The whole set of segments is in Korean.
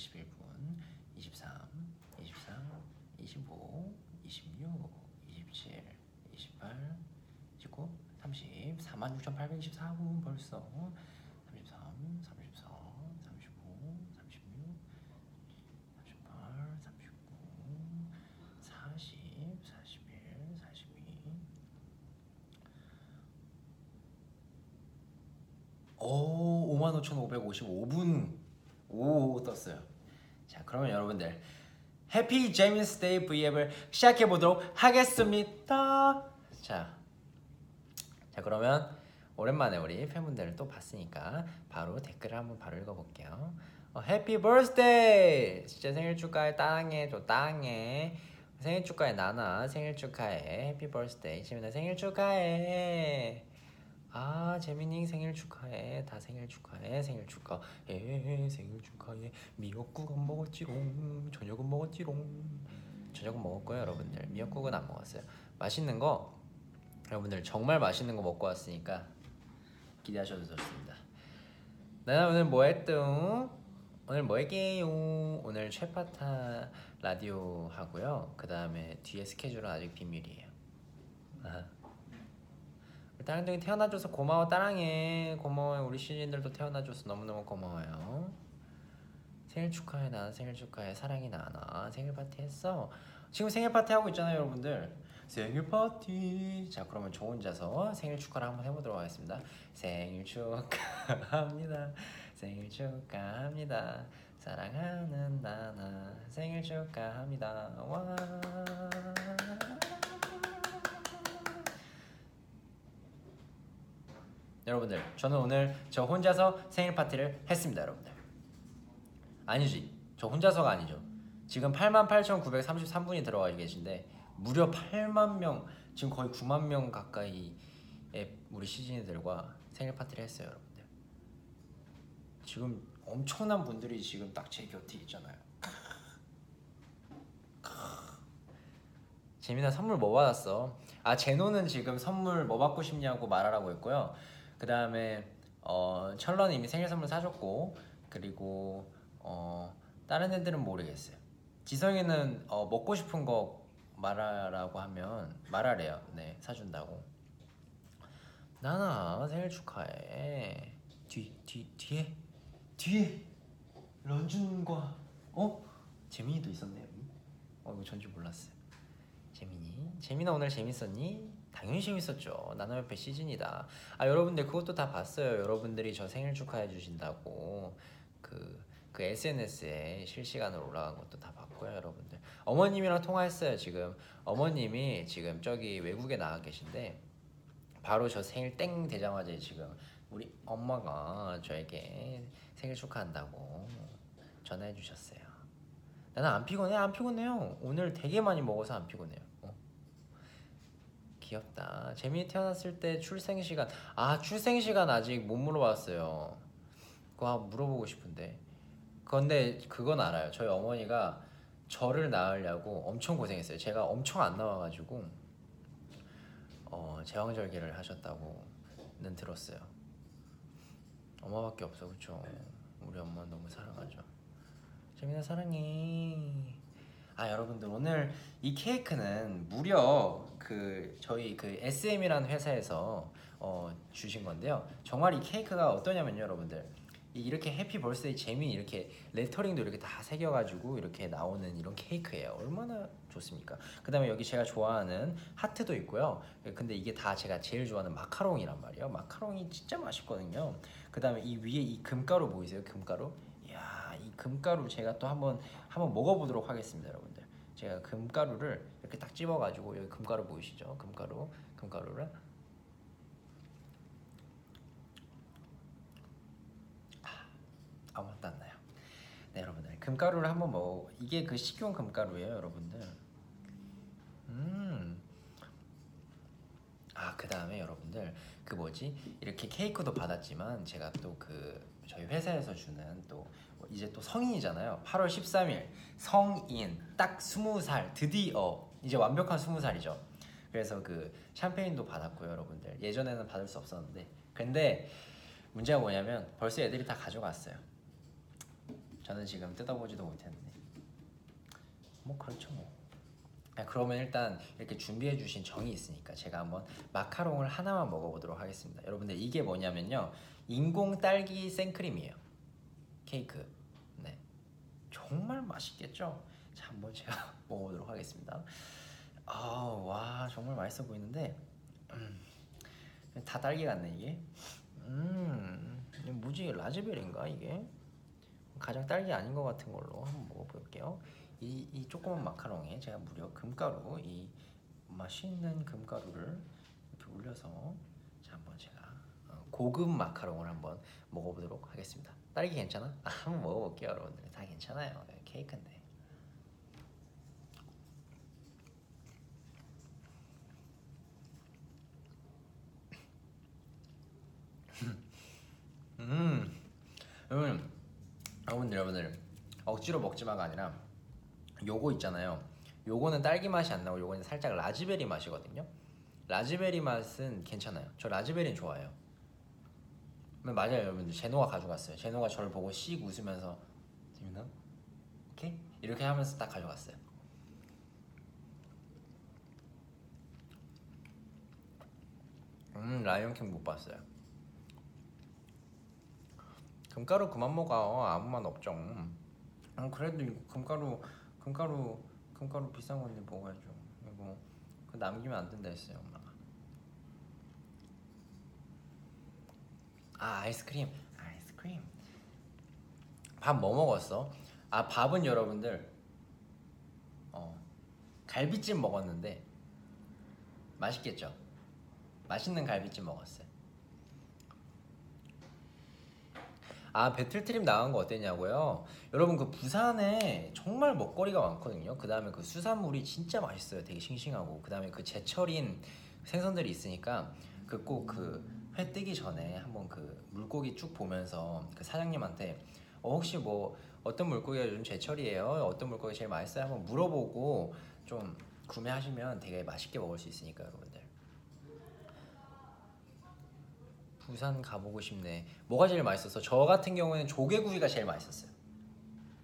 23, 24, 25, 26, 27, 28, 29, 30, 46,824분 벌써. 33, 34, 35, 36, 38, 39, 40, 41, 42 오, 55,555분. 오 떴어요. 자, 그러면 여러분들 Happy 재민's Day V앱을 시작해 보도록 하겠습니다. 자, 자 그러면 오랜만에 우리 팬분들을 또 봤으니까 바로 댓글을 한번 바로 읽어볼게요. 어, happy birthday! 진짜 생일 축하해 땅에 저 땅에 생일 축하해 나나 생일 축하해 happy birthday 재민아 생일 축하해 아 재민이 생일 축하해. 다 생일 축하해. 생일 축하해 생일 축하해. 미역국 안 먹었지롱. 저녁은 먹었지롱. 저녁은 먹었고요 여러분들. 미역국은 안 먹었어요. 맛있는 거 여러분들 정말 맛있는 거 먹고 왔으니까 기대하셔도 좋습니다. 나는 오늘 뭐 했뚱? 오늘 뭐 할게요? 오늘 최파타 라디오 하고요. 그 다음에 뒤에 스케줄은 아직 비밀이에요. 아하. 따랑둥이 태어나줘서 고마워 따랑해. 고마워요. 우리 시즌들도 태어나줘서 너무너무 고마워요. 생일 축하해 나 생일 축하해. 사랑이 나나 생일 파티 했어. 지금 생일 파티 하고 있잖아요 여러분들. 생일 파티. 자 그러면 저 혼자서 생일 축하를 한번 해보도록 하겠습니다. 생일 축하합니다. 생일 축하합니다. 사랑하는 나나. 생일 축하합니다. 와 여러분들 저는 오늘 저 혼자서 생일 파티를 했습니다 여러분들. 아니지 저 혼자서가 아니죠. 지금 88,933분이 들어와 계신데 무려 8만 명 지금 거의 9만 명 가까이의 우리 시즌이들과 생일 파티를 했어요 여러분들. 지금 엄청난 분들이 지금 딱 제 곁에 있잖아요. 재민아 선물 뭐 받았어? 아 제노는 지금 선물 뭐 받고 싶냐고 말하라고 했고요 그 다음에 어, 철러는 이미 생일 선물 사줬고 그리고 어, 다른 애들은 모르겠어요. 지성이는 어, 먹고 싶은 거 말하라고 하면 말하래요. 네 사준다고. 나나 생일 축하해. 뒤 뒤 뒤에 뒤에 런쥔과 어 재민이도 있었네 여기. 어 이거 전줄 몰랐어요. 재민이 재민아 오늘 재밌었니? 당연히 재밌었죠. 옆에 시즌이다. 아 여러분들 그것도 다 봤어요. 여러분들이 저 생일 축하해 주신다고 그, 그 SNS에 실시간으로 올라간 것도 다 봤고요, 여러분들. 어머님이랑 통화했어요. 지금 어머님이 지금 저기 외국에 나가 계신데 바로 저 생일 땡 되자마자 지금 우리 엄마가 저에게 생일 축하한다고 전화해 주셨어요. 나는 안 피곤해, 안 피곤해요. 오늘 되게 많이 먹어서 안 피곤해요. 어. 귀엽다. 재민이 태어났을 때 출생 시간 아 출생 시간 아직 못 물어봤어요. 그거 물어보고 싶은데. 그런데 그건 알아요. 저희 어머니가 저를 낳으려고 엄청 고생했어요. 제가 엄청 안 나와가지고 어, 제왕절개를 하셨다고는 들었어요. 엄마밖에 없어, 그쵸? 우리 엄마 너무 사랑하죠. 재민아 사랑해. 아 여러분들 오늘 이 케이크는 무려 그 저희 그 SM이라는 회사에서 어, 주신 건데요. 정말 이 케이크가 어떠냐면요, 여러분들. 이- 이렇게 happy birthday 재민 이렇게 레터링도 이렇게 다 새겨가지고 이렇게 나오는 이런 케이크예요. 얼마나 좋습니까? 그 다음에 여기 제가 좋아하는 하트도 있고요. 근데 이게 다 제가 제일 좋아하는 마카롱이란 말이에요. 마카롱이 진짜 맛있거든요. 그 다음에 이 위에 이 금가루 보이세요? 금가루? 이야, 이 금가루 제가 또 한번 한번 먹어보도록 하겠습니다, 여러분들. 제가 금가루를 이렇게 딱 집어가지고 여기 금가루 보이시죠? 금가루, 금가루를 아무 맛도 안 나요. 네, 여러분들 금가루를 한번 먹어. 이게 그 식용 금가루예요, 여러분들. 음. 아, 그 다음에 여러분들 그 뭐지 이렇게 케이크도 받았지만 제가 또 그 저희 회사에서 주는 또 이제 또 성인이잖아요. 8월 13일 성인 딱 20살 드디어 이제 완벽한 20살이죠. 그래서 그 샴페인도 받았고요, 여러분들. 예전에는 받을 수 없었는데 근데 문제가 뭐냐면 벌써 애들이 다 가져갔어요. 저는 지금 뜯어보지도 못했는데 뭐 그렇죠 뭐. 아, 그러면 일단 이렇게 준비해 주신 정이 있으니까 제가 한번 마카롱을 하나만 먹어보도록 하겠습니다. 여러분들 이게 뭐냐면요 인공 딸기 생크림이에요. 케이크. 네. 정말 맛있겠죠? 자 한번 제가 먹어보도록 하겠습니다. 아 와 정말 맛있어 보이는데 음, 다 딸기 같네 이게. 음 뭐지 라즈베리인가 이게? 가장 딸기 아닌 것 같은 걸로 한번 먹어볼게요. 이, 이 조그만 마카롱에 제가 무려 금가루 이 맛있는 금가루를 이렇게 올려서 자 한번 제가 어, 고급 마카롱을 한번 먹어보도록 하겠습니다. 딸기 괜찮아? 아, 한번 먹어볼게요, 여러분들. 다 괜찮아요. 네, 케이크인데. 음, 여러분, 여러분들, 여러분들 억지로 먹지 마가 아니라 요거 있잖아요. 요거는 딸기 맛이 안 나고 요거는 살짝 라즈베리 맛이거든요. 라즈베리 맛은 괜찮아요. 저 라즈베리는 좋아해요. 네, 맞아요, 여러분들. 제노가 가져갔어요. 제노가 저를 보고 씩 웃으면서 재밌나? 오케이? 이렇게 하면서 딱 가져갔어요. 음, 라이온킹 못 봤어요. 금가루 그만 먹어. 아무 맛 없죠. 음, 그래도 이거 금가루, 금가루, 금가루 비싼 건데 먹어야죠. 이거 그 남기면 안 된다 했어요, 엄마가. 아 아이스크림 아이스크림 밥 뭐 먹었어? 아 밥은 여러분들 어 갈비찜 먹었는데 맛있겠죠? 맛있는 갈비찜 먹었어요 아 배틀트립 나간 거 어땠냐고요? 여러분 그 부산에 정말 먹거리가 많거든요 그 다음에 그 수산물이 진짜 맛있어요 되게 싱싱하고 그 다음에 그 제철인 생선들이 있으니까 그 꼭그 회 뜨기 전에 한번 그 물고기 쭉 보면서 그 사장님한테 어, 혹시 뭐 어떤 물고기가 요즘 제철이에요? 어떤 물고기 제일 맛있어요? 한번 물어보고 좀 구매하시면 되게 맛있게 먹을 수 있으니까 여러분들 부산 가보고 싶네 뭐가 제일 맛있었어? 저 같은 경우에는 조개구이가 제일 맛있었어요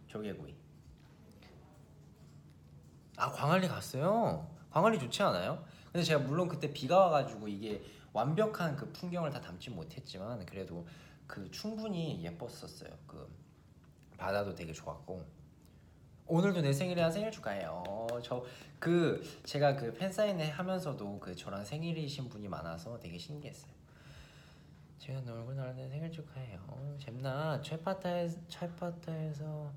조개구이 아 광안리 갔어요? 광안리 좋지 않아요? 근데 제가 물론 그때 비가 와가지고 이게 완벽한 그 풍경을 다 담지 못했지만 그래도 그 충분히 예뻤었어요. 그 바다도 되게 좋았고 오늘도 내 생일이라 생일 축하해요. 저그 제가 그 팬사인회 하면서도 그 저랑 생일이신 분이 많아서 되게 신기했어요. 제가 놀고 나는데 생일 축하해요. 어, 잼나 최파타에 최파타에서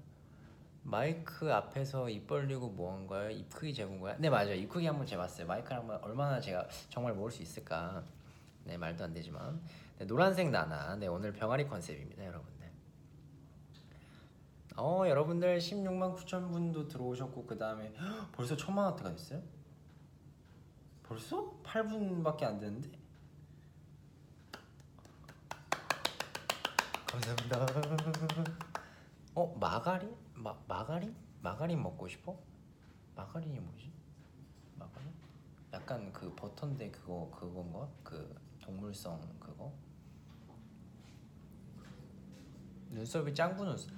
마이크 앞에서 입 벌리고 뭐 한 거야? 입 크기 재본 거야? 네 맞아요. 입 크기 한번 재봤어요. 마이크를 한번 얼마나 제가 정말 모을 수 있을까? 네 말도 안 되지만 네, 노란색 나나 네 오늘 병아리 컨셉입니다, 여러분들. 어 여러분들 16만 9천 분도 들어오셨고 그 다음에 벌써 천만 원대가 됐어요? 벌써? 8분밖에 안 됐는데? 감사합니다. 어 마가린? 마 마가린? 마가린 먹고 싶어? 마가린이 뭐지? 마가린? 약간 그 버터인데 그거 그건가? 그 동물성 그거? 눈썹이 짱구 눈썹.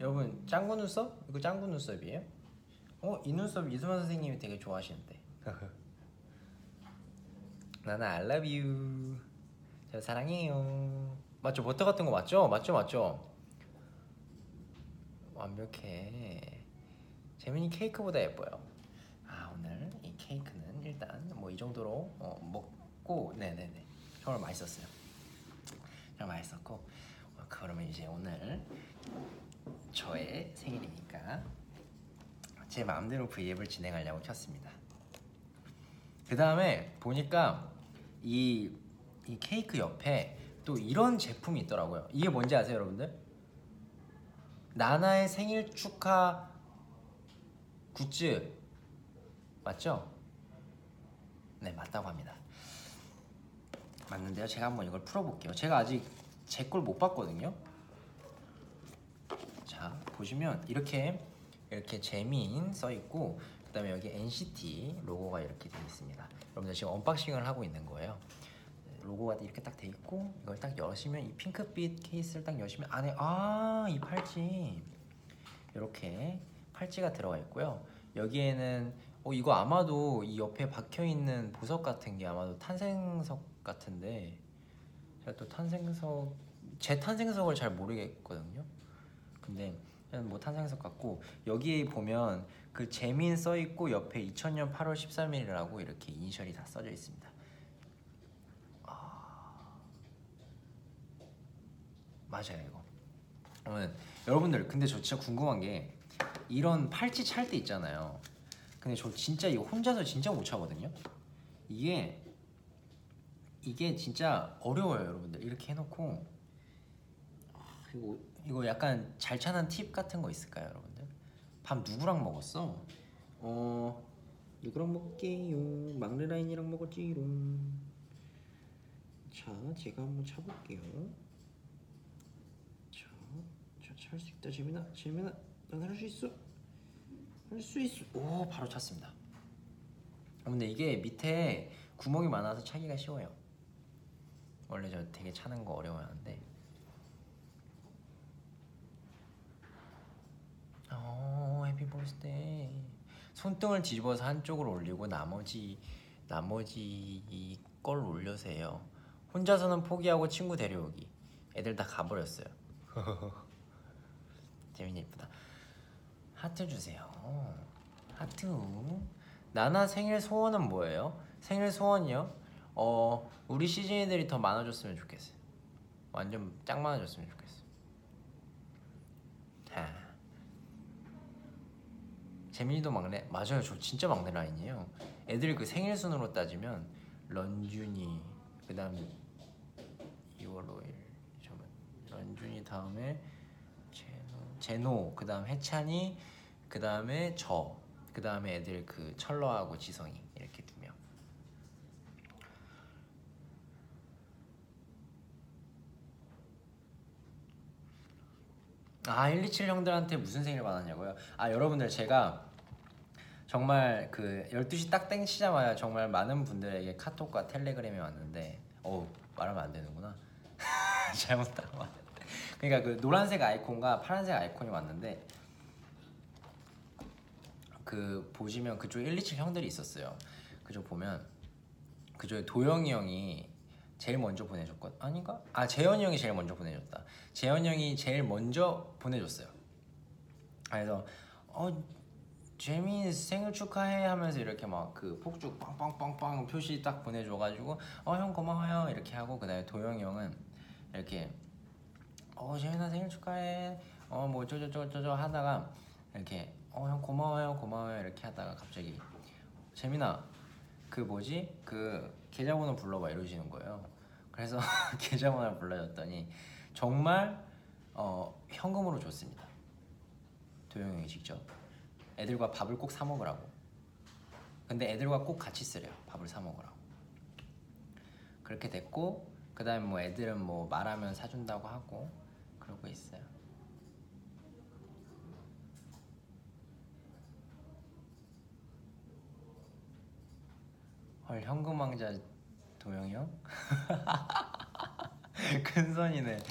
여러분 짱구 눈썹? 이거 짱구 눈썹이에요? 어? 이 눈썹 이수만 선생님이 되게 좋아하시는데. 나는 I love you. 저 사랑해요. 맞죠? 버터 같은 거 맞죠? 맞죠? 맞죠? 완벽해. 재민이 케이크보다 예뻐요. 아 오늘 이 케이크는 일단 뭐 이 정도로 어, 먹고 네네네 정말 맛있었어요. 정말 맛있었고 어, 그러면 이제 오늘 저의 생일이니까 제 마음대로 V앱을 진행하려고 켰습니다. 그 다음에 보니까 이, 이 케이크 옆에 또 이런 제품이 있더라고요. 이게 뭔지 아세요, 여러분들? 나나의 생일 축하 굿즈 맞죠? 네 맞다고 합니다. 맞는데요. 제가 한번 이걸 풀어볼게요. 제가 아직 제 걸 못 봤거든요. 자 보시면 이렇게 이렇게 재민 써 있고 그다음에 여기 NCT 로고가 이렇게 되어 있습니다. 여러분들 지금 unboxing을 하고 있는 거예요. 로고가 이렇게 딱 돼 있고 이걸 딱 여시면 이 핑크빛 케이스를 딱 여시면 안에 아 이 팔찌 이렇게 팔찌가 들어가 있고요. 여기에는 어 이거 아마도 이 옆에 박혀 있는 보석 같은 게 아마도 탄생석 같은데 제가 또 탄생석 제 탄생석을 잘 모르겠거든요. 근데 뭐 탄생석 같고 여기에 보면 그 재민 써 있고 옆에 2000년 8월 13일이라고 이렇게 이니셜이 다 써져 있습니다. 아... 맞아요 이거. 그러면 여러분들 근데 저 진짜 궁금한 게 이런 팔찌 찰 때 있잖아요. 근데 저 진짜 이거 혼자서 진짜 못 차거든요. 이게 이게 진짜 어려워요, 여러분들. 이렇게 해놓고 아, 이거 이거 약간 잘 차는 팁 같은 거 있을까요, 여러분들? 밥 누구랑 먹었어? 어 누구랑 먹을게요. 막내 라인이랑 먹었지롱. 자, 제가 한번 차볼게요. 자, 차찰수 있다, 재민아. 재민아, 난 할 수 있어. 할 수 있어. 오, 바로 찼습니다. 어, 근데 이게 밑에 구멍이 많아서 차기가 쉬워요. 원래 저 되게 차는 거 어려워하는데. 어, happy birthday. 손등을 뒤집어서 한쪽을 올리고 나머지 나머지 걸 올려세요. 혼자서는 포기하고 친구 데려오기. 애들 다 가버렸어요. 재민이 예쁘다. 하트 주세요. 하트. 나나 생일 소원은 뭐예요? 생일 소원이요? 어 우리 시즈니들이 더 많아졌으면 좋겠어요. 완전 짱 많아졌으면 좋겠어. 하. 재민이도 막내 맞아요. 저 진짜 막내 라인이에요. 애들 그 생일 순으로 따지면 런쥔이 그다음 2월 5일 잠깐 런쥔이 다음에 제노 제노 그다음 해찬이 그다음에 저 그다음에 애들 그 철러하고 지성이 이렇게 두 명. 아 127 형들한테 무슨 생일 받았냐고요? 아 여러분들 제가 정말 그 12시 딱 땡치자마자 정말 많은 분들에게 카톡과 텔레그램이 왔는데 어 말하면 안 되는구나. 잘못 따라 그러니까 그 노란색 아이콘과 파란색 아이콘이 왔는데 그 보시면 그쪽 127 형들이 있었어요. 그쪽 보면 그쪽에 도영이 형이 제일 먼저 보내줬거든 아닌가? 아 재현이 형이 제일 먼저 보내줬다. 재현이 형이 제일 먼저 보내줬어요. 그래서 어 재민 생일 축하해 하면서 이렇게 막 그 폭죽 빵빵빵빵 표시 딱 보내줘가지고 어 형 고마워요. 이렇게 하고 그다음에 도영이 형은 이렇게 어 재민아 생일 축하해. 어 뭐 저저저저저 하다가 이렇게 어 형 고마워요 고마워요. 이렇게 하다가 갑자기 재민아 그 뭐지 그 계좌번호 불러봐 이러시는 거예요 그래서 계좌번호를 불러줬더니 정말 어 현금으로 줬습니다 도영이 직접 애들과 밥을 꼭 사 먹으라고. 근데 애들과 꼭 같이 쓰래요. 밥을 사 먹으라고. 그렇게 됐고 그다음에 뭐 애들은 뭐 말하면 사준다고 하고 그러고 있어요. 헐 현금 왕자 도영이 형? 큰 선이네.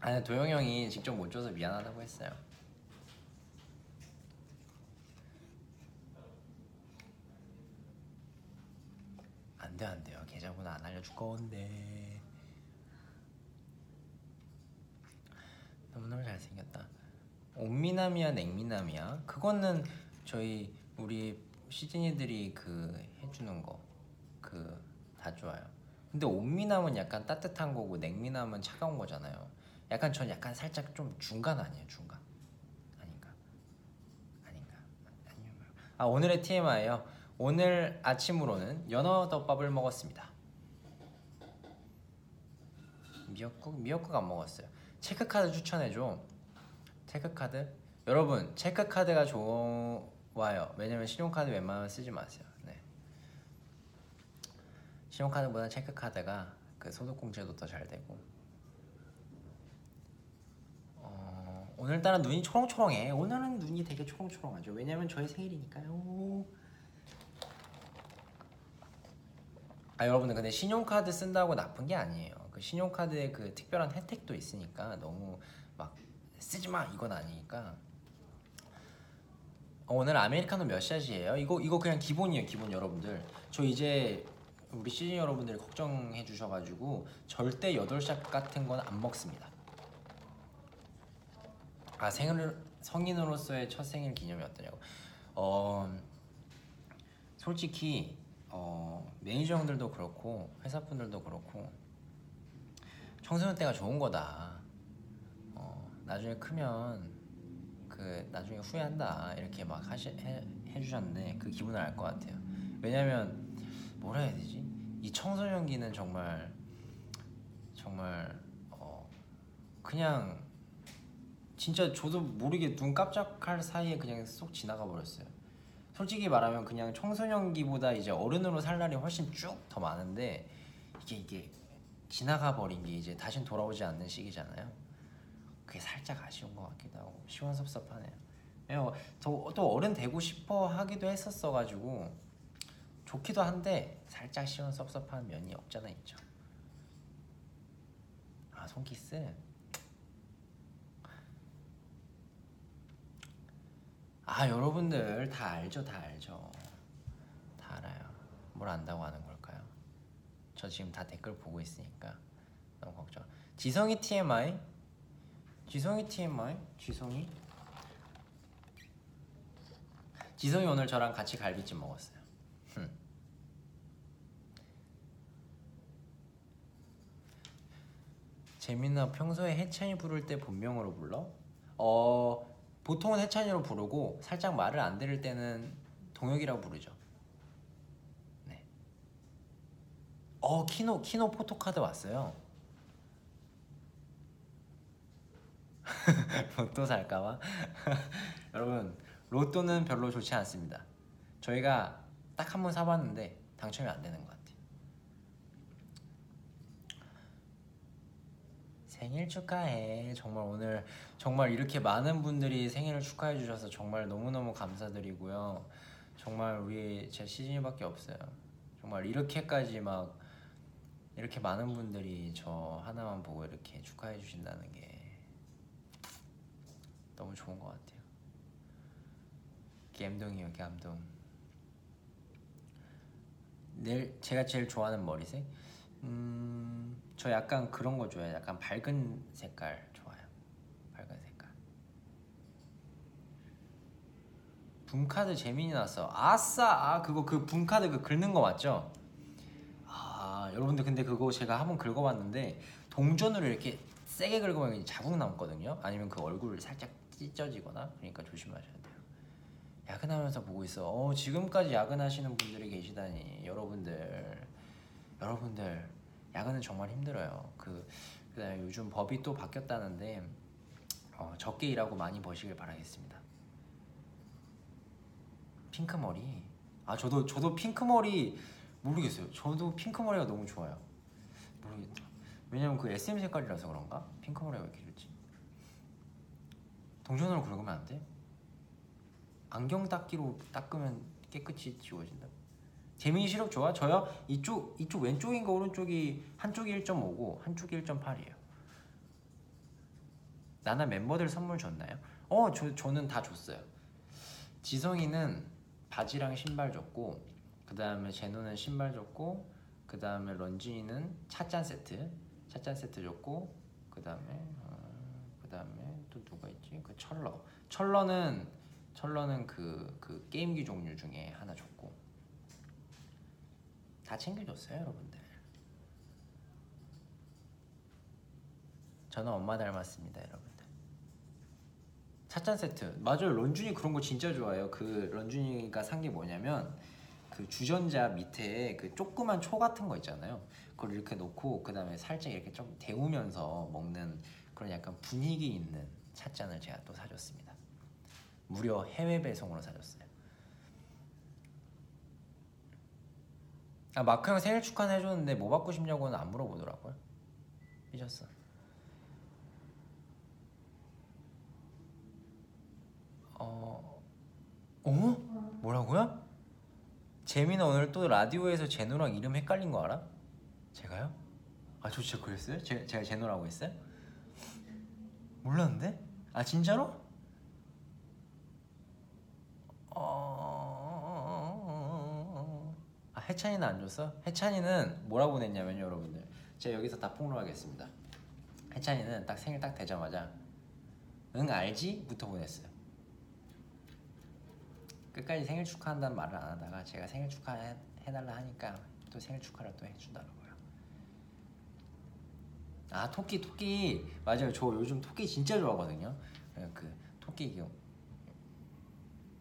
아니 도영 형이 직접 못 줘서 미안하다고 했어요. 안돼 안돼요 계좌번호 안 알려줄 건데 너무너무 잘생겼다. 온미남이야 냉미남이야 그거는 저희 우리 시즈니들이 그 해주는 거 그 다 좋아요. 근데 온미남은 약간 따뜻한 거고 냉미남은 차가운 거잖아요. 약간 전 약간 살짝 좀 중간 아니에요? 중간? 아닌가? 아닌가? 아니요 아 오늘의 TMI요. 오늘 아침으로는 연어 덮밥을 먹었습니다. 미역국? 미역국 안 먹었어요. 체크카드 추천해줘. 체크카드? 여러분 체크카드가 좋 아요 왜냐면 신용카드 웬만하면 쓰지 마세요 네 신용카드보다 체크카드가 그 소득공제도 더 잘 되고 오늘따라 눈이 초롱초롱해. 오늘은 눈이 되게 초롱초롱하죠. 왜냐면 저의 생일이니까요. 아 여러분들 근데 신용카드 쓴다고 나쁜 게 아니에요. 그 신용카드에 그 특별한 혜택도 있으니까 너무 막 쓰지 마 이건 아니니까 어, 오늘 아메리카노 몇 샷이에요? 이거 이거 그냥 기본이에요 기본 여러분들. 저 이제 우리 시즌 여러분들이 걱정해 주셔가지고 절대 8샷 같은 건 안 먹습니다. 아 생일 성인으로서의 첫 생일 기념이 어떠냐고. 어 솔직히 어 매니저 형들도 그렇고 회사 분들도 그렇고 청소년 때가 좋은 거다. 어 나중에 크면 그 나중에 후회한다 이렇게 막 하시 해, 해주셨는데 그 기분을 알 것 같아요 왜냐면 뭐라 해야 되지 이 청소년기는 정말 정말 어 그냥 진짜 저도 모르게 눈 깜짝할 사이에 그냥 쏙 지나가 버렸어요. 솔직히 말하면 그냥 청소년기보다 이제 어른으로 살 날이 훨씬 쭉 더 많은데 이게 이게 지나가 버린 게 이제 다신 돌아오지 않는 시기잖아요. 그게 살짝 아쉬운 것 같기도 하고 시원섭섭하네요. 왜냐면 저- 또 어른 되고 싶어 하기도 했었어가지고 좋기도 한데 살짝 시원섭섭한 면이 없잖아 있죠. 아 손키스. 아 여러분들 다 알죠 다 알죠 다 알아요 뭘 안다고 하는 걸까요 저 지금 다 댓글 보고 있으니까 너무 걱정 지성이 TMI 지성이 TMI 지성이 지성이 오늘 저랑 같이 갈비찜 먹었어요 흠. 재민아 평소에 해찬이 부를 때 본명으로 불러? 어 보통은 해찬이로 부르고 살짝 말을 안 들을 때는 동혁이라고 부르죠. 네. 어 키노 키노 포토카드 왔어요. 로또 살까봐 여러분 로또는 별로 좋지 않습니다. 저희가 딱 한 번 사봤는데 당첨이 안 되는 것 같아요. 생일 축하해. 정말 오늘 정말 이렇게 많은 분들이 생일을 축하해 주셔서 정말 너무너무 감사드리고요. 정말 우리 제 시즌이밖에 없어요. 정말 이렇게까지 막 이렇게 많은 분들이 저 하나만 보고 이렇게 축하해 주신다는 게 너무 좋은 것 같아요. 감동이요, 감동. 내일 제가 제일 좋아하는 머리색? 음, 저 약간 그런 거 좋아해요. 약간 밝은 색깔 좋아요. 밝은 색깔. 붐카드 재민이 났어. 아싸! 아 그거 그 붐카드 그 긁는 거 맞죠? 아 여러분들 근데 그거 제가 한번 긁어봤는데 동전으로 이렇게 세게 긁으면 자국 남거든요. 아니면 그 얼굴 살짝 찢어지거나 그러니까 조심하셔야 돼요. 야근하면서 보고 있어. 어 지금까지 야근하시는 분들이 계시다니 여러분들 여러분들 야근은 정말 힘들어요. 그 그다음에 요즘 법이 또 바뀌었다는데 어, 적게 일하고 많이 버시길 바라겠습니다. 핑크 머리. 아 저도 저도 핑크 머리 모르겠어요. 저도 핑크 머리가 너무 좋아요. 모르겠다. 왜냐면 그 SM 색깔이라서 그런가? 핑크 머리가 왜 이렇게? 동전으로 긁으면 안 돼? 안경 닦기로 닦으면 깨끗이 지워진다. 재민이 시력 좋아? 저요? 이쪽 이쪽 왼쪽인가 오른쪽이 한쪽이 1.5고 한쪽이 1.8이에요. 나나 멤버들 선물 줬나요? 어, 저 저는 다 줬어요. 지성이는 바지랑 신발 줬고 그 다음에 제노는 신발 줬고 그 다음에 런쥔이는 찻잔 세트 찻잔 세트 줬고 그 다음에 어, 그 다음에 또 누가 있지? 그 철러. 철러는 철러는 그, 그 게임기 종류 중에 하나 줬고. 다 챙겨줬어요 여러분들. 저는 엄마 닮았습니다 여러분들. 찻잔 세트. 맞아요. 런쥔이 그런 거 진짜 좋아해요. 그 런쥔이가 산 게 뭐냐면 그 주전자 밑에 그 조그만 초 같은 거 있잖아요. 그걸 이렇게 놓고 그 다음에 살짝 이렇게 좀 데우면서 먹는 그런 약간 분위기 있는 찻잔을 제가 또 사줬습니다 무려 해외 배송으로 사줬어요 아 마크 형 생일 축하는 해줬는데 뭐 받고 싶냐고는 안 물어보더라고요 삐졌어 어... 어? 뭐라고요? 재민아 오늘 또 라디오에서 제노랑 이름 헷갈린 거 알아? 제가요? 아 저 진짜 그랬어요? 제, 제가 제노라고 했어요? 몰랐는데? 아 진짜로? 어... 아 해찬이는 안 줬어? 해찬이는 뭐라고 보냈냐면요 여러분들 제가 여기서 다 폭로하겠습니다 해찬이는 딱 생일 딱 되자마자 응 알지?부터 보냈어요 끝까지 생일 축하한다는 말을 안 하다가 제가 생일 축하해달라 하니까 또 생일 축하를 또 해주더라고요 아 토끼 토끼. 맞아요. 저 요즘 토끼 진짜 좋아하거든요. 그 토끼 귀여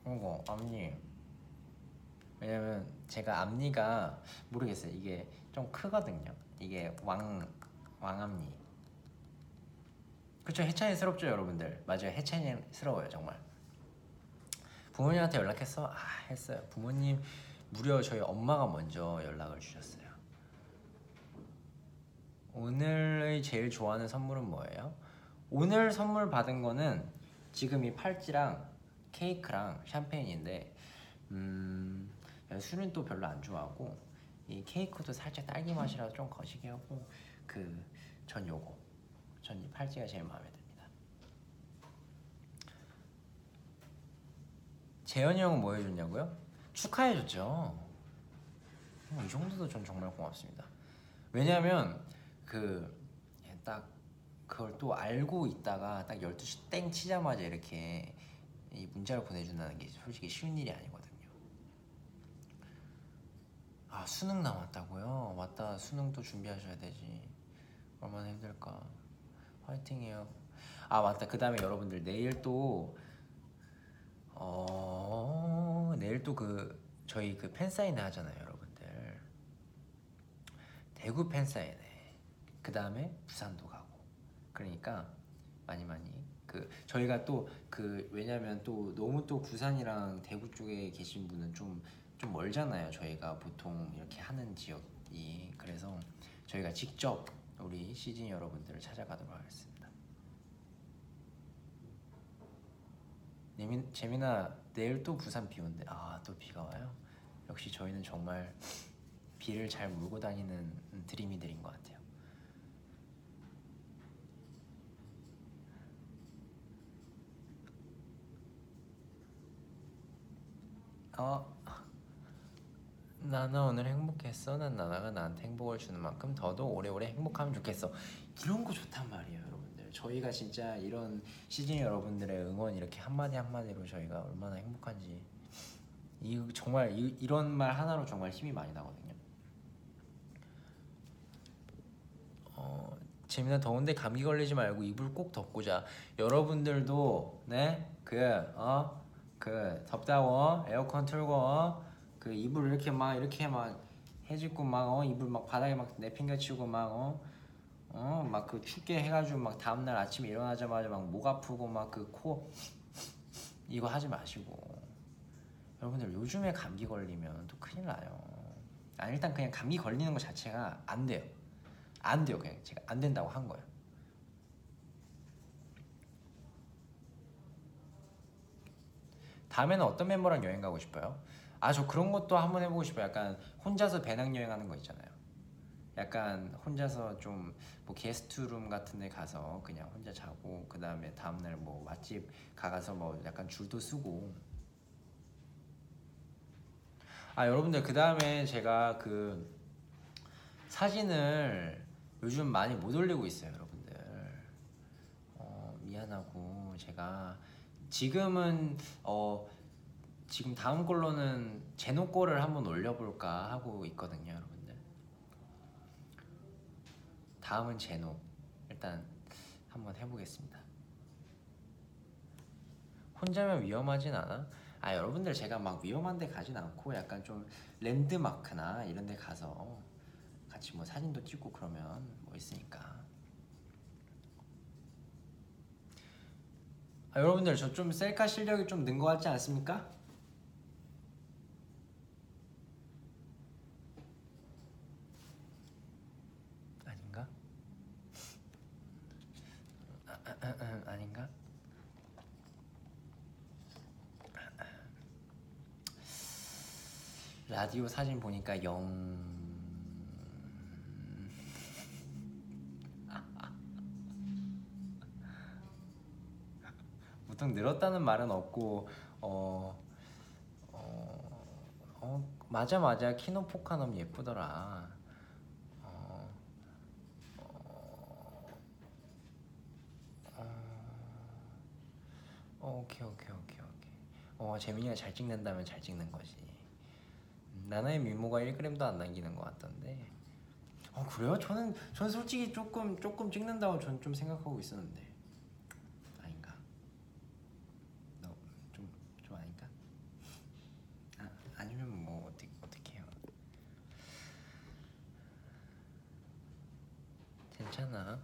이거 앞니. 왜냐면 제가 앞니가 모르겠어요. 이게 좀 크거든요. 이게 왕 왕앞니. 그쵸? 해찬이스럽죠 여러분들? 맞아요. 해찬이스러워요 정말. 부모님한테 연락했어? 아 했어요. 부모님 무려 저희 엄마가 먼저 연락을 주셨어요 오늘의 제일 좋아하는 선물은 뭐예요? 오늘 선물 받은 거는 지금 이 팔찌랑 케이크랑 샴페인인데 음 술은 또 별로 안 좋아하고 이 케이크도 살짝 딸기 맛이라서 좀 거시기 하고 그 전 요거 전 이 팔찌가 제일 마음에 듭니다 재현이 형은 뭐 해줬냐고요? 축하해줬죠 어, 이 정도도 전 정말 고맙습니다 왜냐면 그딱 그걸 또 알고 있다가 딱 12시 땡 치자마자 이렇게 이 문자를 보내준다는 게 솔직히 쉬운 일이 아니거든요. 아 수능 남았다고요? 맞다 수능도 준비하셔야 되지. 얼마나 힘들까. 화이팅해요. 아 맞다. 그 다음에 여러분들 내일 또 어... 내일 또 그 저희 그 팬사인회 하잖아요 여러분들. 대구 팬사인회 그 다음에 부산도 가고. 그러니까 많이 많이 그 저희가 또 그 왜냐면 또 너무 또 부산이랑 대구 쪽에 계신 분은 좀 좀 멀잖아요. 저희가 보통 이렇게 하는 지역이. 그래서 저희가 직접 우리 시즌 여러분들을 찾아가도록 하겠습니다. 재민아 내일 또 부산 비 온대. 아 또 비가 와요? 역시 저희는 정말 비를 잘 몰고 다니는 드림이들인 것 같아요 어 나나 오늘 행복했어. 난 나나가 나한테 행복을 주는 만큼 더더 오래오래 행복하면 좋겠어. 이런 거 좋단 말이에요 여러분들. 저희가 진짜 이런 시즌 여러분들의 응원 이렇게 한마디 한마디로 저희가 얼마나 행복한지. 이 정말 이, 이런 말 하나로 정말 힘이 많이 나거든요. 어 재민아 더운데 감기 걸리지 말고 이불 꼭 덮고 자. 여러분들도 네그어 그 덥다고 에어컨 틀고 그 이불 이렇게 막 이렇게 막 해집고 막 어, 이불 막 바닥에 막 내팽개치고 막 어, 어, 막 그 춥게 해가지고 막 다음날 아침에 일어나자마자 막 목 아프고 막 그 코 이거 하지 마시고 여러분들 요즘에 감기 걸리면 또 큰일 나요. 아 일단 그냥 감기 걸리는 것 자체가 안 돼요. 안 돼요 그냥 제가 안 된다고 한 거예요. 다음에는 어떤 멤버랑 여행 가고 싶어요? 아 저 그런 것도 한번 해보고 싶어요. 약간 혼자서 배낭 여행 하는 거 있잖아요. 약간 혼자서 좀 뭐 게스트룸 같은 데 가서 그냥 혼자 자고 그 다음에 다음날 뭐 맛집 가가서 뭐 약간 줄도 쓰고 아 여러분들 그 다음에 제가 그 사진을 요즘 많이 못 올리고 있어요 여러분들 어, 미안하고 제가 지금은 어 지금 다음 걸로는 제노 거를 한번 올려볼까 하고 있거든요 여러분들. 다음은 제노. 일단 한번 해보겠습니다. 혼자면 위험하진 않아? 아 여러분들 제가 막 위험한 데 가진 않고 약간 좀 랜드마크나 이런 데 가서 같이 뭐 사진도 찍고 그러면 뭐 있으니까 아, 여러분들 저 좀 셀카 실력이 좀는거 같지 않습니까? 아닌가? 아, 아, 아, 아, 아 닌가? 라디오 사진 보니까 영 보통 늘었다는 말은 없고 어 맞아 맞아 키노포카 너무 예쁘더라. 어, 어, 오케이 오케이 오케이 오케이. 어 재민이가 잘 찍는다면 잘 찍는 거지. 음, 나나의 미모가 1g도 안 남기는 것 같던데. 어 그래요? 저는 전 솔직히 조금 조금 찍는다고 전좀 생각하고 있었는데 아닌가? 너좀좀 좀 아닌가? 아 아니면 뭐 어떻게 어떻게 해요? 괜찮아.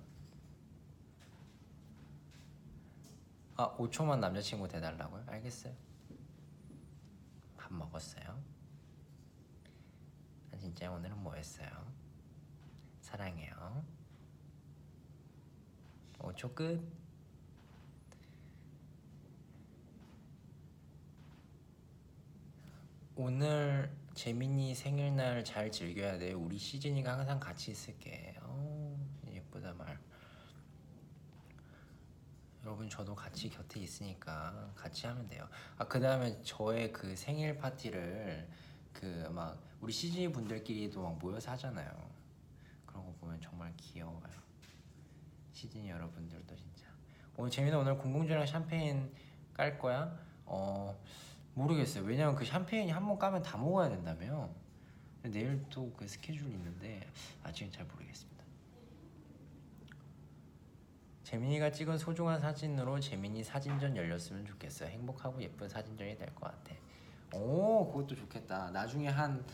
아 5초만 남자친구 돼달라고요? 알겠어요. 밥 먹었어요? 아, 진짜 오늘은 뭐 했어요? 사랑해요. 5초 끝. 오늘 재민이 생일날 잘 즐겨야 돼. 우리 시즌이가 항상 같이 있을게. 어, 예쁘다 말. 여러분 저도 같이 곁에 있으니까 같이 하면 돼요. 아 그 다음에 저의 그 생일 파티를 그 막 우리 시즌이 분들끼리도 막 모여서 하잖아요. 그런 거 보면 정말 귀여워요. 시즌이 여러분들도 진짜. 오늘 재민아 오늘 공공주랑 샴페인 깔 거야? 어 모르겠어요. 왜냐면 그 샴페인이 한 번 까면 다 먹어야 된다며. 내일 또 그 스케줄이 있는데 아직은 잘 모르겠습니다. 재민이가 찍은 소중한 사진으로 재민이 사진전 열렸으면 좋겠어요. 행복하고 예쁜 사진전이 될 것 같아. 오, 그것도 좋겠다. 나중에 한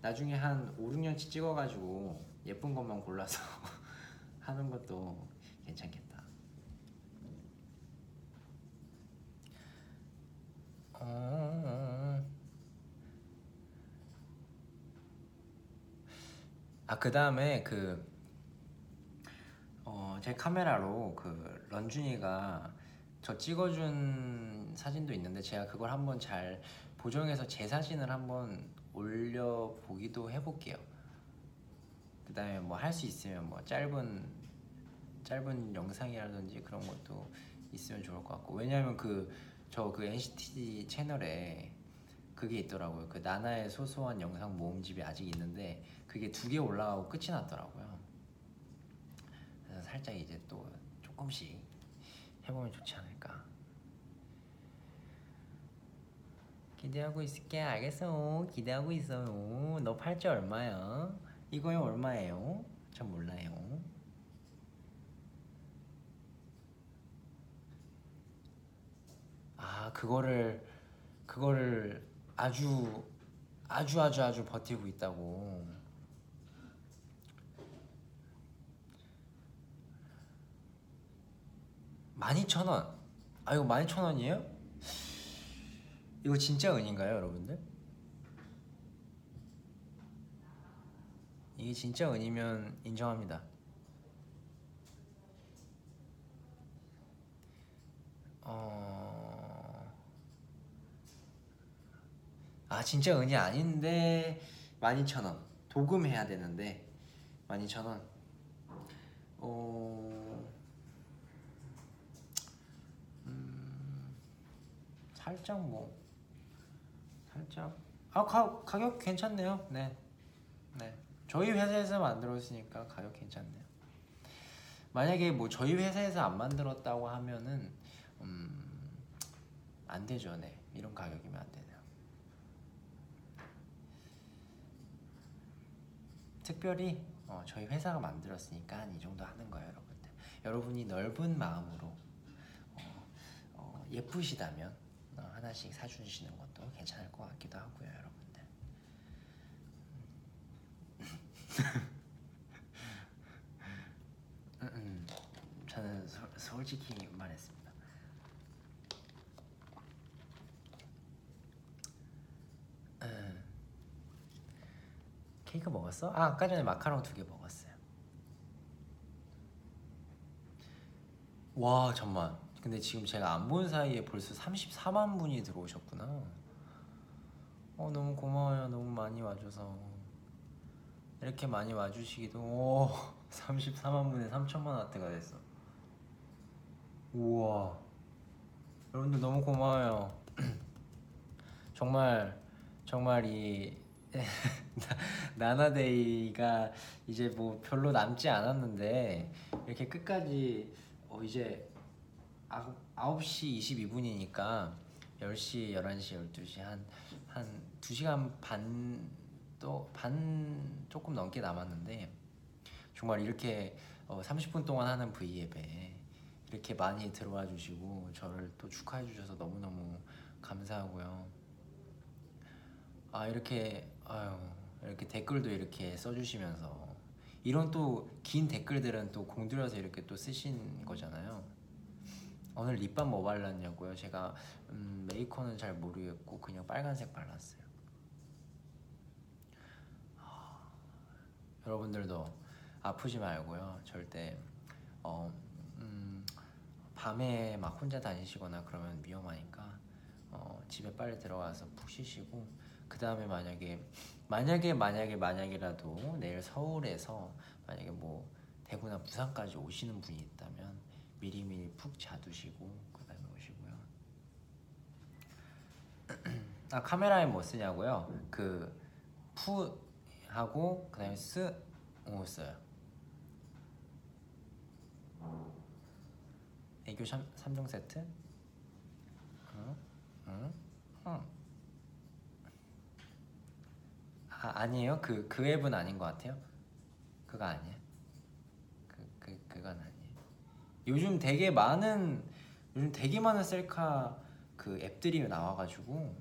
나중에 한 5, 6년치 찍어가지고 예쁜 것만 골라서 하는 것도 괜찮겠다. 어... 아, 그 다음에 그 어, 제 카메라로 그 런쥔이가 저 찍어준 사진도 있는데 제가 그걸 한번 잘 보정해서 제 사진을 한번 올려 보기도 해볼게요. 그 다음에 뭐 할 수 있으면 뭐 짧은 짧은 영상이라든지 그런 것도 있으면 좋을 것 같고 왜냐하면 그 저그 NCT 채널에 그게 있더라고요. 그 나나의 소소한 영상 모음집이 아직 있는데 그게 두 개 올라가고 끝이 났더라고요. 살짝 이제 또 조금씩 해보면 좋지 않을까. 기대하고 있을게. 알겠어. 기대하고 있어요. 너 팔찌 얼마야? 이거요 얼마예요? 전 몰라요. 아 그거를 그거를 아주 아주 아주 아주 버티고 있다고. 12,000원. 아 이거 12,000원이에요? 이거 진짜 은인가요, 여러분들? 이게 진짜 은이면 인정합니다. 어... 아 진짜 은이 아닌데 12,000원 도금해야 되는데 12,000원 어... 살짝 뭐 살짝 아 가, 가격 괜찮네요. 네, 네 저희 회사에서 만들었으니까 가격 괜찮네요. 만약에 뭐 저희 회사에서 안 만들었다고 하면은 음 안 되죠, 네 이런 가격이면 안 되네요. 특별히 어, 저희 회사가 만들었으니까 이 정도 하는 거예요, 여러분들. 여러분이 넓은 마음으로 어, 어, 예쁘시다면 어, 하나씩 사주시는 것도 괜찮을 것 같기도 하고요, 여러분들. 음, 음. 저는 소, 솔직히 말했습니다. 음. 케이크 먹었어? 아 아까 전에 마카롱 두 개 먹었어요. 와 잠만. 근데 지금 제가 안 본 사이에 벌써 34만 분이 들어오셨구나. 어 너무 고마워요. 너무 많이 와줘서 이렇게 많이 와주시기도 오 34만 분에 3천만 와트가 됐어. 우와 여러분들 너무 고마워요. 정말 정말 이 나나데이가 이제 뭐 별로 남지 않았는데 이렇게 끝까지 어 이제 아, 9시 22분이니까 10시, 11시, 12시 한, 한 2시간 반, 또 반 조금 넘게 남았는데 정말 이렇게 어, 30분 동안 하는 V앱에 이렇게 많이 들어와 주시고 저를 또 축하해 주셔서 너무너무 감사하고요. 아 이렇게 아유 이렇게 댓글도 이렇게 써주시면서 이런 또 긴 댓글들은 또 공들여서 이렇게 또 쓰신 거잖아요. 오늘 립밤 뭐 발랐냐고요? 제가 음, 메이커는 잘 모르겠고 그냥 빨간색 발랐어요. 아, 여러분들도 아프지 말고요. 절대 어, 음, 밤에 막 혼자 다니시거나 그러면 위험하니까 어, 집에 빨리 들어가서 푹 쉬시고 그 다음에 만약에 만약에 만약에 만약이라도 내일 서울에서 만약에 뭐 대구나 부산까지 오시는 분이 있다면 미리미리 푹 자두시고 그 다음에 오시고요. 아 카메라에 뭐 쓰냐고요? 그 푸 하고 그 다음에 쓰 오, 써요. 애교 3종 세트? 응? 응? 응. 아, 아니에요? 그, 그 앱은 아닌 것 같아요? 그거 아니에요? 그, 그, 그건 아니에요. 요즘 되게 많은, 요즘 되게 많은 셀카 그 앱들이 나와가지고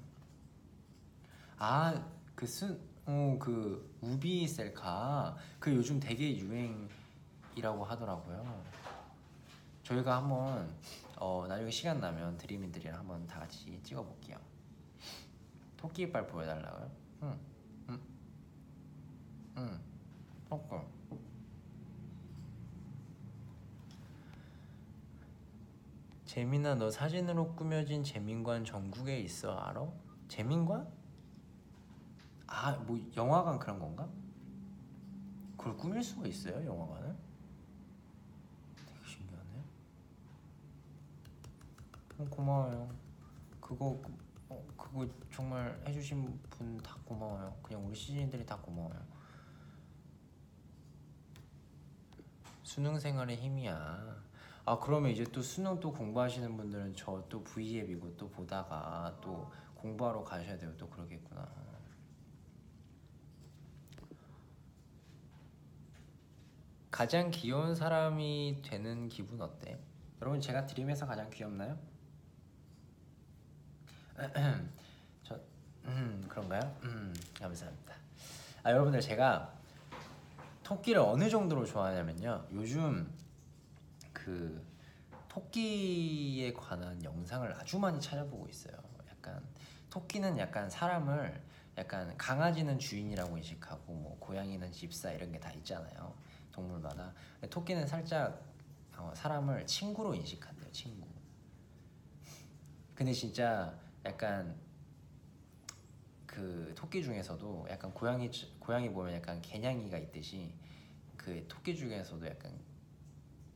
아, 그 순, 어, 그 우비 셀카 그 요즘 되게 유행이라고 하더라고요. 저희가 한번 어, 나중에 시간 나면 드림이들이랑 한번 다 같이 찍어볼게요. 토끼 이빨 보여달라고요? 응, 응, 응, 토끼. 재민아 너 사진으로 꾸며진 재민관 전국에 있어 알아? 재민관? 아 뭐 영화관 그런 건가? 그걸 꾸밀 수가 있어요 영화관을? 되게 신기하네. 어, 고마워요. 그거 어, 그거 정말 해주신 분 다 고마워요. 그냥 우리 시즌들이 다 고마워요. 수능 생활의 힘이야. 아 그러면 이제 또 수능 또 공부하시는 분들은 저 또 V앱이고 또 보다가 또 공부하러 가셔야 되고 또 그러겠구나. 가장 귀여운 사람이 되는 기분 어때? 여러분 제가 드림에서 가장 귀엽나요? 저 음, 그런가요? 음, 감사합니다. 아 여러분들 제가 토끼를 어느 정도로 좋아하냐면요. 요즘 그 토끼에 관한 영상을 아주 많이 찾아보고 있어요. 약간 토끼는 약간 사람을 약간 강아지는 주인이라고 인식하고 뭐 고양이는 집사 이런 게 다 있잖아요. 동물마다. 토끼는 살짝 어, 사람을 친구로 인식한대요. 친구. 근데 진짜 약간 그 토끼 중에서도 약간 고양이 고양이 보면 약간 개냥이가 있듯이 그 토끼 중에서도 약간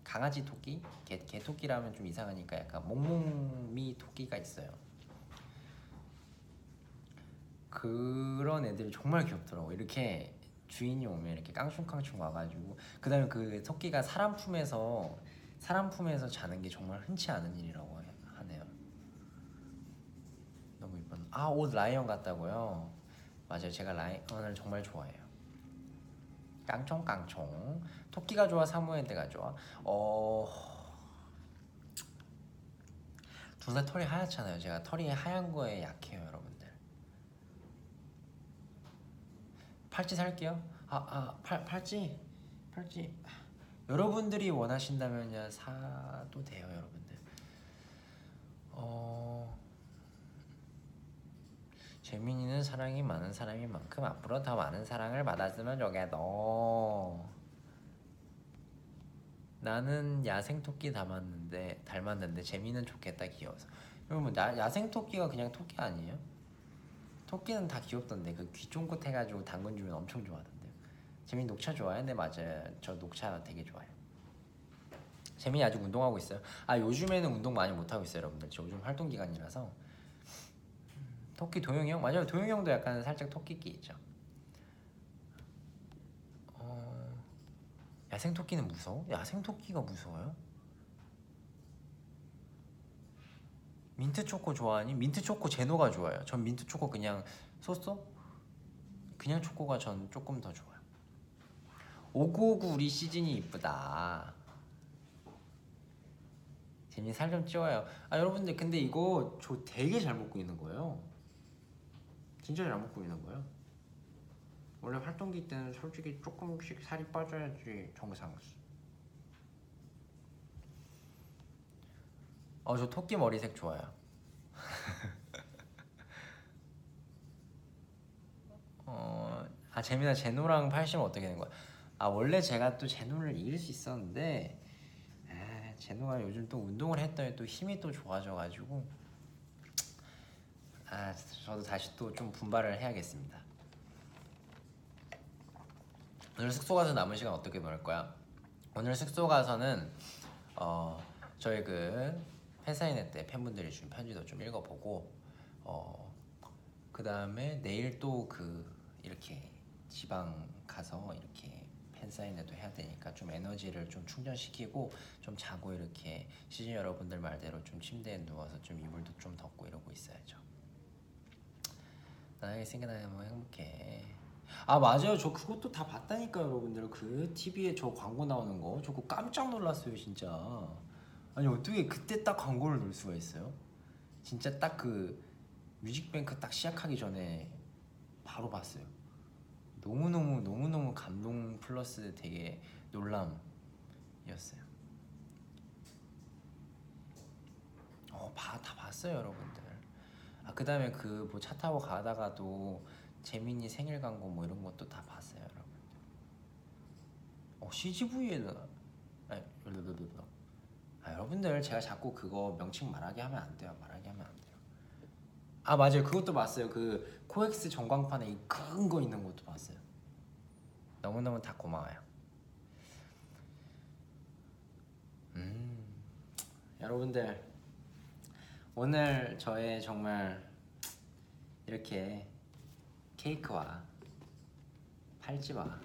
강아지 토끼, 개, 개 토끼라면 좀 이상하니까 약간 몽몽미 토끼가 있어요. 그런 애들이 정말 귀엽더라고. 이렇게 주인이 오면 이렇게 깡충깡충 와가지고 그다음에 그 토끼가 사람 품에서 사람 품에서 자는 게 정말 흔치 않은 일이라고 하네요. 너무 이쁜. 아옷 라이언 같다고요? 맞아요. 제가 라이언을 정말 좋아해요. 깡총 깡총. 토끼가 좋아, 사무엘대가 좋아. 어. 둘 다 털이 하얗잖아요. 제가 털이 하얀 거에 약해요, 여러분들. 팔찌 살게요. 아, 아, 팔, 팔찌, 팔찌. 여러분들이 원하신다면요 사도 돼요, 여러분들. 어. 재민이는 사랑이 많은 사람인 만큼 앞으로 더 많은 사랑을 받았으면 좋겠어. 나는 야생 토끼 닮았는데 닮았는데 재민은 좋겠다 귀여워서. 여러분 나 야생 토끼가 그냥 토끼 아니에요? 토끼는 다 귀엽던데 그 귀 쫑긋 해가지고 당근 주면 엄청 좋아하던데요. 재민 녹차 좋아해? 네 맞아요. 저 녹차 되게 좋아해요. 재민이 아직 운동하고 있어요. 아 요즘에는 운동 많이 못 하고 있어요, 여러분들. 저 요즘 활동 기간이라서. 토끼 도영이 형? 맞아요 도영이 형도 약간 살짝 토끼끼 있죠 어... 야생 토끼는 무서워? 야생 토끼가 무서워요? 민트 초코 좋아하니? 민트 초코 제노가 좋아요 전 민트 초코 그냥 소소? 그냥 초코가 전 조금 더 좋아요 오구오구 우리 시즌이 이쁘다 재미 살좀 찌워요 아 여러분들 근데 이거 저 되게 잘 먹고 있는 거예요 진짜 잘 먹고 있는 거예요. 원래 활동기 때는 솔직히 조금씩 살이 빠져야지 정상이었어. 어저 토끼 머리색 좋아요. 어, 아 재민아 제노랑 80은 어떻게 되는 거야? 아 원래 제가 또 제노를 이길 수 있었는데 아, 제노가 요즘 또 운동을 했더니 또 힘이 또 좋아져가지고 아 저도 다시 또 좀 분발을 해야겠습니다. 오늘 숙소 가서 남은 시간 어떻게 보낼 거야? 오늘 숙소 가서는 어 저희 그 회사인회 때 팬분들이 준 편지도 좀 읽어보고 어 그 다음에 내일 또 그 이렇게 지방 가서 이렇게 팬 사인회도 해야 되니까 좀 에너지를 좀 충전시키고 좀 자고 이렇게 시즌 여러분들 말대로 좀 침대에 누워서 좀 이불도 좀 덮고 이러고 있어야죠. 나에게 생겨나면 뭐 행복해. 아 맞아요. 저 그것도 다 봤다니까 여러분들. 그 TV에 저 광고 나오는 거. 저거 깜짝 놀랐어요 진짜. 아니 어떻게 그때 딱 광고를 넣을 수가 있어요? 진짜 딱 그 뮤직뱅크 딱 시작하기 전에 바로 봤어요. 너무너무 너무너무 감동 플러스 되게 놀람이었어요. 어다 봤어요 여러분들 아 그다음에 그 뭐 차 타고 가다가도 재민이 생일 광고 뭐 이런 것도 다 봤어요, 여러분. 어 CGV에는 블블블블. 아 여러분들 제가 자꾸 그거 명칭 말하게 하면 안 돼요. 말하게 하면 안 돼요. 아 맞아요, 그것도 봤어요. 그 코엑스 전광판에 이큰거 있는 것도 봤어요. 너무 너무 다 고마워요. 음 여러분들 오늘 저의 정말 이렇게 케이크와 팔찌와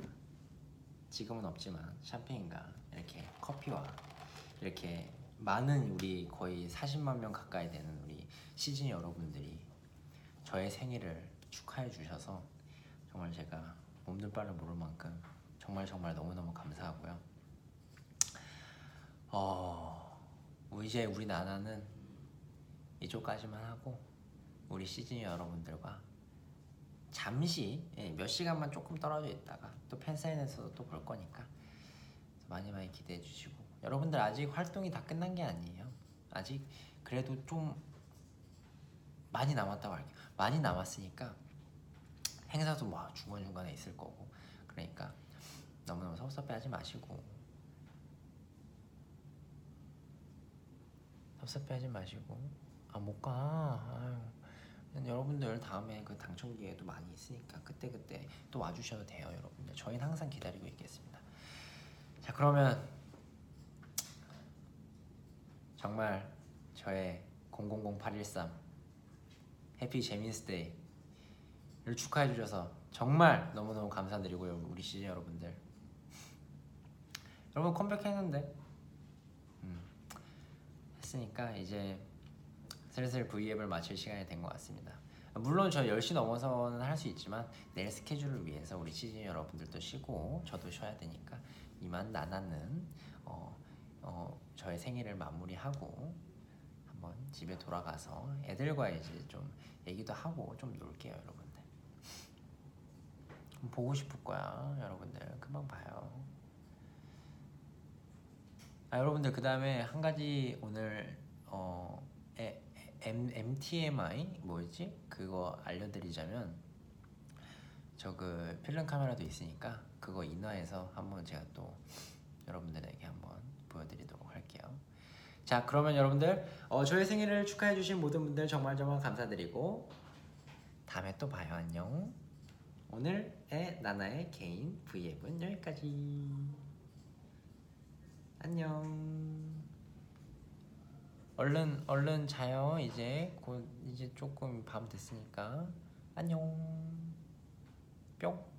지금은 없지만 샴페인과 이렇게 커피와 이렇게 많은 우리 거의 40만 명 가까이 되는 우리 시즌 여러분들이 저의 생일을 축하해 주셔서 정말 제가 몸둘 바를 모를 만큼 정말 정말 너무너무 감사하고요. 어, 이제 우리 나나는 이쪽까지만 하고 우리 시즌 여러분들과 잠시 예, 몇 시간만 조금 떨어져 있다가 또 팬사인에서도 또 볼 거니까 많이 많이 기대해 주시고 여러분들 아직 활동이 다 끝난 게 아니에요. 아직 그래도 좀 많이 남았다고 할게요. 많이 남았으니까 행사도 뭐 중간중간에 있을 거고 그러니까 너무너무 섭섭해하지 마시고 섭섭해하지 마시고 아 못 가. 아유. 여러분들 다음에 그 당첨 기회도 많이 있으니까 그때 그때 또 와주셔도 돼요, 여러분들. 저희는 항상 기다리고 있겠습니다. 자, 그러면 정말 저의 000813 해피 재민스데이를 축하해 주셔서 정말 너무너무 감사드리고요, 우리 시즌 여러분들. 여러분 컴백했는데 음, 했으니까 이제 슬슬 V앱을 마칠 시간이 된 것 같습니다. 물론 저 10시 넘어서는 할 수 있지만 내일 스케줄을 위해서 우리 시즌 여러분들도 쉬고 저도 쉬어야 되니까 이만 나나는 어, 어, 저의 생일을 마무리하고 한번 집에 돌아가서 애들과 이제 좀 얘기도 하고 좀 놀게요 여러분들. 보고 싶을 거야 여러분들. 금방 봐요. 아 여러분들 그 다음에 한 가지 오늘 어 에, M, MTMI 뭐였지? 그거 알려드리자면 저 그 필름 카메라도 있으니까 그거 인화해서 한번 제가 또 여러분들에게 한번 보여드리도록 할게요. 자 그러면 여러분들 어, 저의 생일을 축하해주신 모든 분들 정말 정말 감사드리고 다음에 또 봐요 안녕. 오늘의 나나의 개인 V앱은 여기까지. 안녕. 얼른 얼른 자요. 이제 곧 이제 조금 밤 됐으니까. 안녕. 뿅